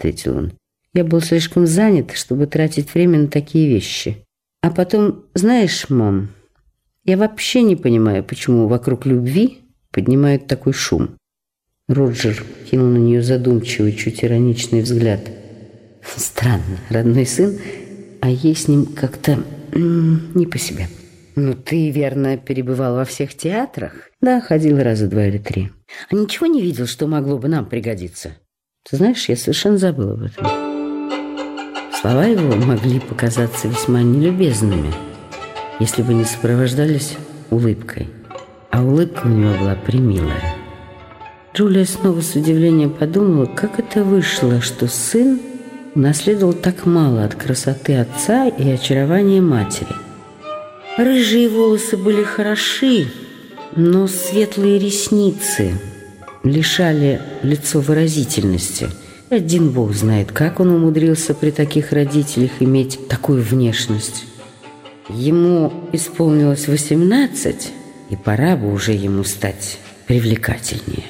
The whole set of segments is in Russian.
ответил он. «Я был слишком занят, чтобы тратить время на такие вещи. А потом, знаешь, мам, я вообще не понимаю, почему вокруг любви поднимают такой шум». Роджер кинул на нее задумчивый, чуть ироничный взгляд. «Странно, родной сын, а ей с ним как-то не по себе». «Ну, ты, верно, перебывал во всех театрах?» «Да, ходил раза два или три». «А ничего не видел, что могло бы нам пригодиться?» «Ты знаешь, я совершенно забыл об этом». Слова его могли показаться весьма нелюбезными, если бы не сопровождались улыбкой. А улыбка у него была примилая. Джулия снова с удивлением подумала, как это вышло, что сын унаследовал так мало от красоты отца и очарования матери – Рыжие волосы были хороши, но светлые ресницы лишали лицо выразительности. Один бог знает, как он умудрился при таких родителях иметь такую внешность. Ему исполнилось 18, и пора бы уже ему стать привлекательнее.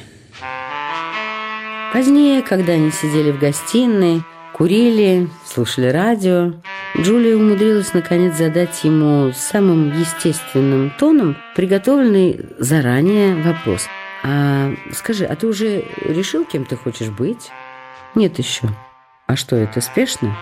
Позднее, когда они сидели в гостиной, курили, слушали радио, Джулия умудрилась наконец задать ему самым естественным тоном приготовленный заранее вопрос. «А скажи, а ты уже решил, кем ты хочешь быть?» «Нет еще». «А что, это спешно?»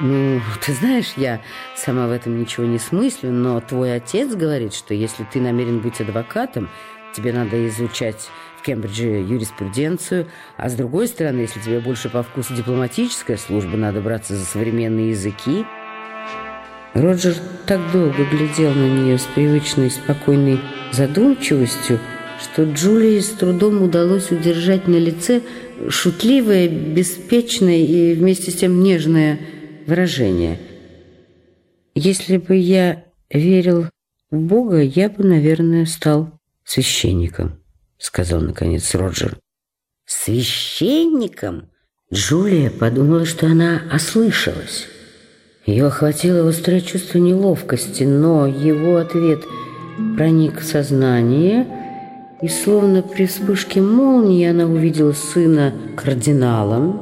«Ну, ты знаешь, я сама в этом ничего не смыслю, но твой отец говорит, что если ты намерен быть адвокатом, тебе надо изучать в Кембридже юриспруденцию, а с другой стороны, если тебе больше по вкусу дипломатическая служба, надо браться за современные языки». Роджер так долго глядел на нее с привычной спокойной задумчивостью, что Джулии с трудом удалось удержать на лице шутливое, беспечное и вместе с тем нежное выражение. «Если бы я верил в Бога, я бы, наверное, стал священником», — сказал, наконец, Роджер. «Священником?» Джулия подумала, что она ослышалась. Ее охватило острое чувство неловкости, но его ответ проник в сознание, и словно при вспышке молнии она увидела сына кардиналом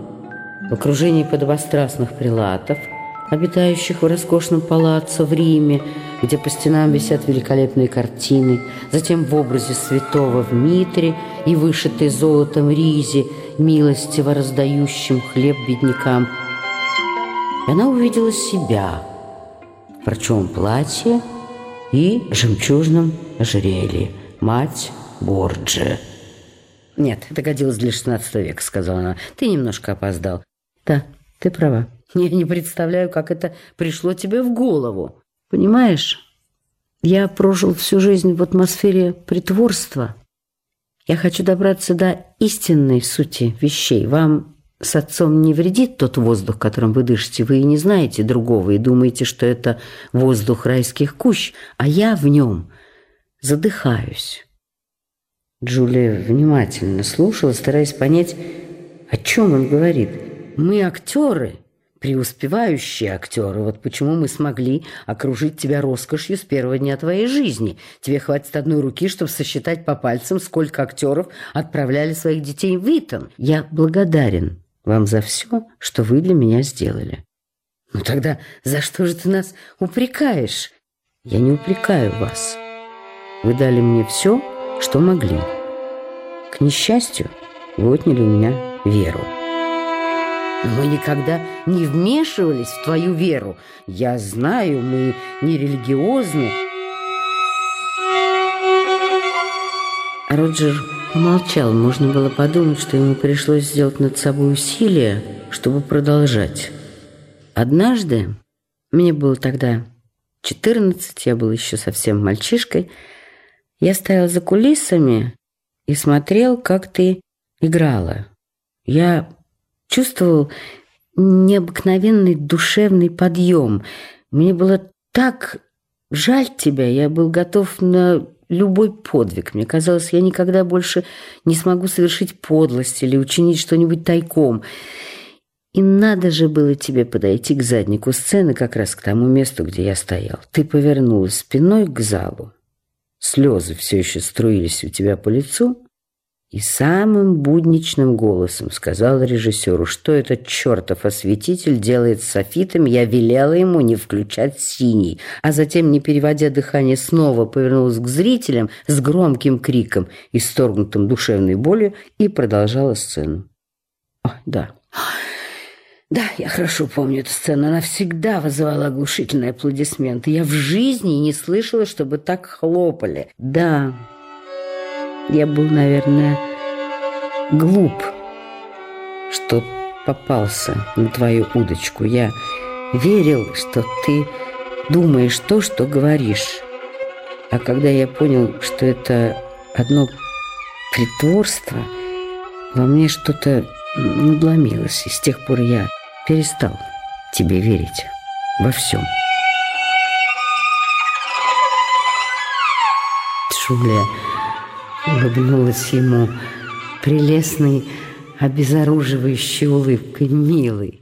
в окружении подобострастных прилатов, обитающих в роскошном палаццо в Риме, где по стенам висят великолепные картины, затем в образе святого в митре и вышитой золотом ризе, милостиво раздающим хлеб беднякам – и она увидела себя в парчевом платье и жемчужном ожерелье. Мать Борджи. «Нет, это годилось для XVI века», — сказала она. «Ты немножко опоздал». «Да, ты права. Я не представляю, как это пришло тебе в голову. Понимаешь, я прожил всю жизнь в атмосфере притворства. Я хочу добраться до истинной сути вещей. Вам с отцом не вредит тот воздух, которым вы дышите. Вы и не знаете другого, и думаете, что это воздух райских кущ, а я в нем задыхаюсь. Джулия внимательно слушала, стараясь понять, о чем он говорит. «Мы актеры, преуспевающие актеры. Вот почему мы смогли окружить тебя роскошью с первого дня твоей жизни. Тебе хватит одной руки, чтобы сосчитать по пальцам, сколько актеров отправляли своих детей в Итон. Я благодарен вам за все, что вы для меня сделали. Ну тогда за что же ты нас упрекаешь? Я не упрекаю вас. Вы дали мне все, что могли. К несчастью, вы отняли у меня веру. Мы никогда не вмешивались в твою веру. Я знаю, мы не религиозны. Роджер Помолчал. Можно было подумать, что ему пришлось сделать над собой усилие, чтобы продолжать. Однажды, мне было тогда 14, я был еще совсем мальчишкой, я стоял за кулисами и смотрел, как ты играла. Я чувствовал необыкновенный душевный подъем. Мне было так жаль тебя, я был готов на любой подвиг. Мне казалось, я никогда больше не смогу совершить подлость или учинить что-нибудь тайком. И надо же было тебе подойти к заднику сцены, как раз к тому месту, где я стоял. Ты повернулась спиной к залу. Слезы все еще струились у тебя по лицу. и самым будничным голосом сказал режиссеру, что этот чертов осветитель делает с софитом, я велела ему не включать синий, а затем, не переводя дыхание, снова повернулась к зрителям с громким криком, исторгнутым душевной болью, и продолжала сцену. О, да. Да, я хорошо помню эту сцену. Она всегда вызывала оглушительные аплодисменты. Я в жизни не слышала, чтобы так хлопали. Да, я был, наверное, глуп, что попался на твою удочку. Я верил, что ты думаешь то, что говоришь. А когда я понял, что это одно притворство, во мне что-то надломилось, и с тех пор я перестал тебе верить во всем. Шуля улыбнулась ему прелестной, обезоруживающей улыбкой, милой.